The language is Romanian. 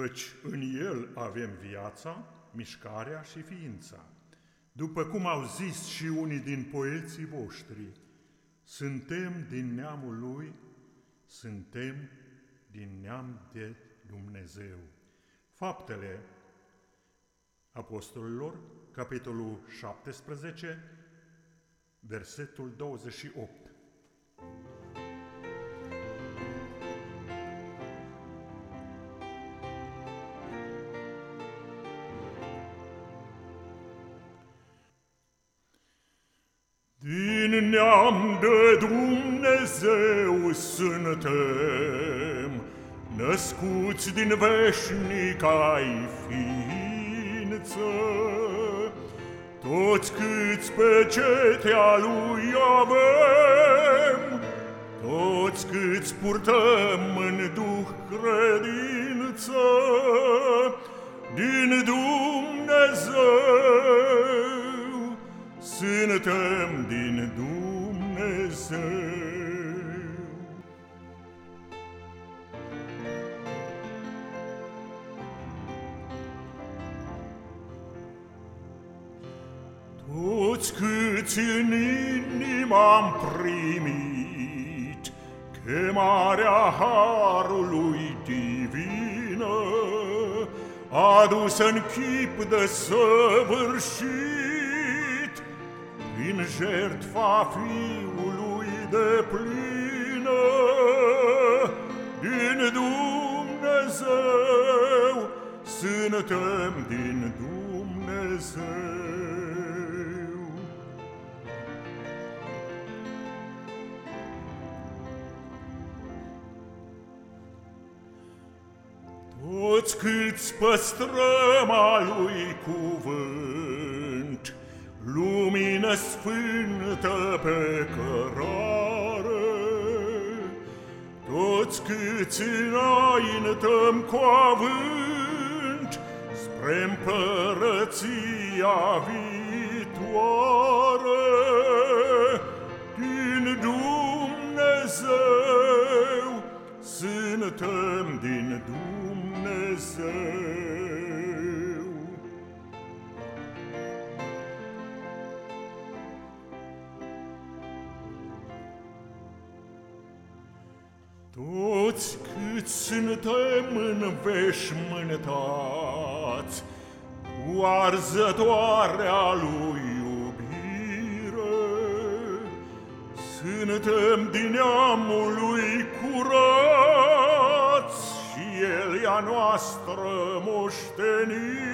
căci în El avem viața, mișcarea și ființa. După cum au zis și unii din poeții voștri, suntem din neamul Lui, suntem din neam de Dumnezeu. Faptele Apostolilor, capitolul 17, versetul 28. Din neam de Dumnezeu suntem, Născuți din veșnica-i ființă, Toți câți pe cetea Lui avem, Toți câți purtăm în Duh credință, Din Dumnezeu suntem din Dumnezeu. Toți câți în inima am primit chemarea Harului divină, adusă în chip de săvârșit, prin jertfa Fiului de plină, din Dumnezeu, suntem din Dumnezeu. Toți câți păstrăm a lui cuvânt, lumină sfântă pe cărare. Toți câți înaintăm cu avânt spre împărăția viitoare, din Dumnezeu suntem din Dumnezeu. Toți cât suntem înveșmântați Cu arzătoarea lui iubire, Suntem din neamul lui curați Și el e a noastră moștenire